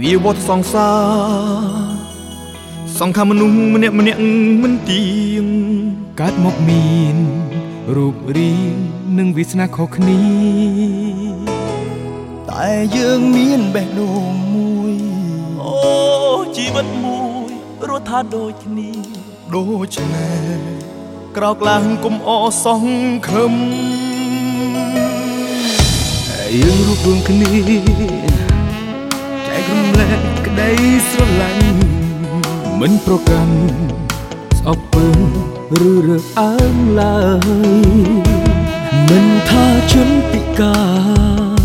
វាវត្តសង្សារសង្ខារមនុស្សម្នាក់ម្នាក់មិនទៀងកើតមកមានរូបរាងនិងវាសនាខុសគ្នា តែយើងមានបេះដូងមួយអូជីវិតមួយរស់ថាដូចគ្នាដូច្នេះក្រោកឡើងគុំអសង្ឃឹមយើងរួបរวมគ្នាចែករំលែកក្តី ស្រឡាញ់មិនប្រកាន់ស្អប់ពើឬរើអើងឡើយមិនថាជនពិការ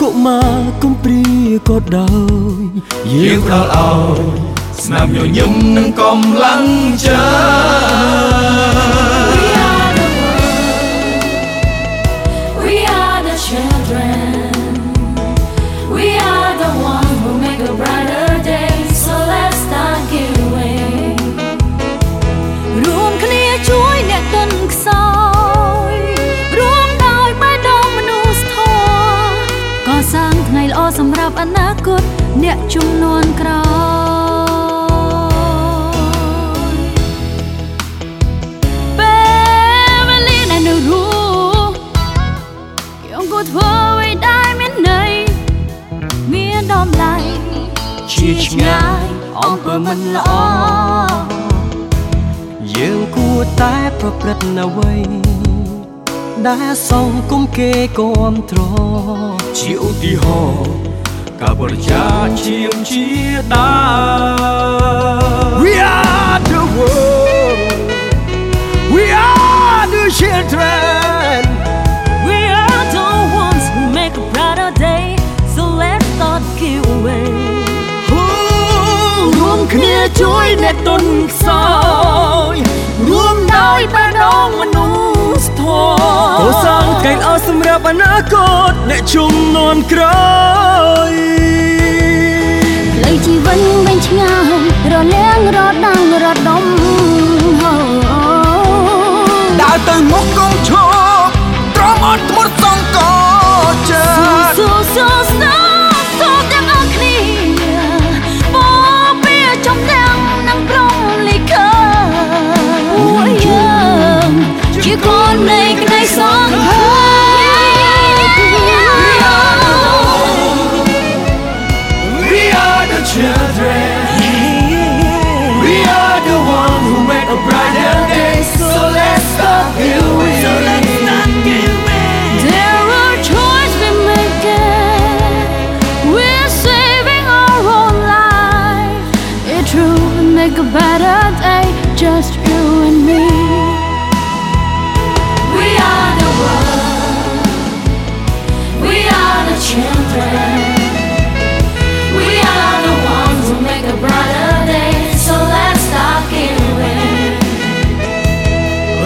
កុមារកំព្រាក៏ដោយយើងផ្ដល់ឲ្យស្នាមញញឹមនិងកម្លាំងចិត្ត អនាគតអ្នកជំនាន់ក្រោយពេលវេលាដែលនៅរស់ខ្ញុំក៏ធ្វើអ្វីដែលមានន័យមានតម្លៃជាឆ្ងាយអំពើមិនល្អយើងគួរតែប្រព្រឹត្តអ្វីដែលសង្គមគេគាំទ្រជាឧទាហរណ៍ ការបរិច្ចាគជាមជាដា We are the world We are the children We are the ones who make a brighter day so let's not give away រួមគ្នាជួយអ្នកទុនខ្សោយរួមដោយបែរដងមនុស្សធម៌ ថ្ងៃល្អសម្រាប់អនាគតអ្នកជំនាន់ក្រោយផ្លូវជីវិតវិញឆ្ងាយរលាងរដាំងរដុំហូដើរទៅមុខកុំឈប់ត្រង់អត់ធ្មត់សង្កោចិត្ត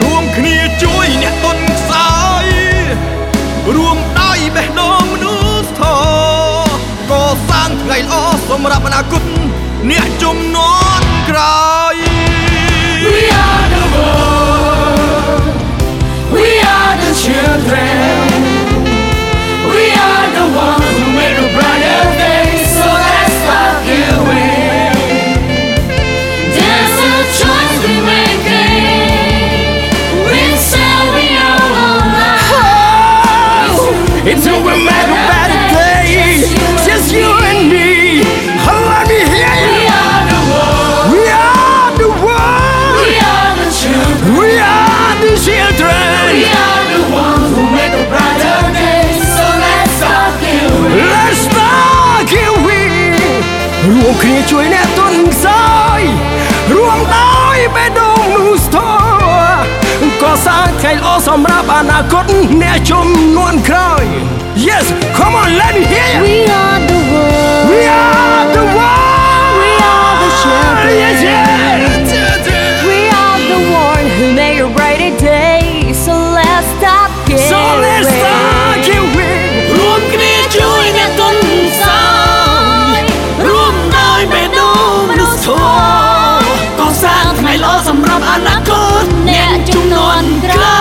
រួមគ្នាជួយអ្នកទុនខ្សោយរួមដៃបេះដូងមនុស្សធម៌កសាងថ្ងៃល្អសម្រាប់អនាគតអ្នកជំនាន់ក្រោយ គ្នាជួយអ្នកទុនខ្សោយរួមដោយបេះដូងនោះស្ទកសាងថ្ងៃល្អសម្រាប់អនាគតអ្នកជំនាន់ក្រោយ Yes come on let me hear you We are the world We are the world We are the children Yes yes ថ្ងៃល្អសម្រាប់អនាគតអ្នកជំនាន់ក្រោយ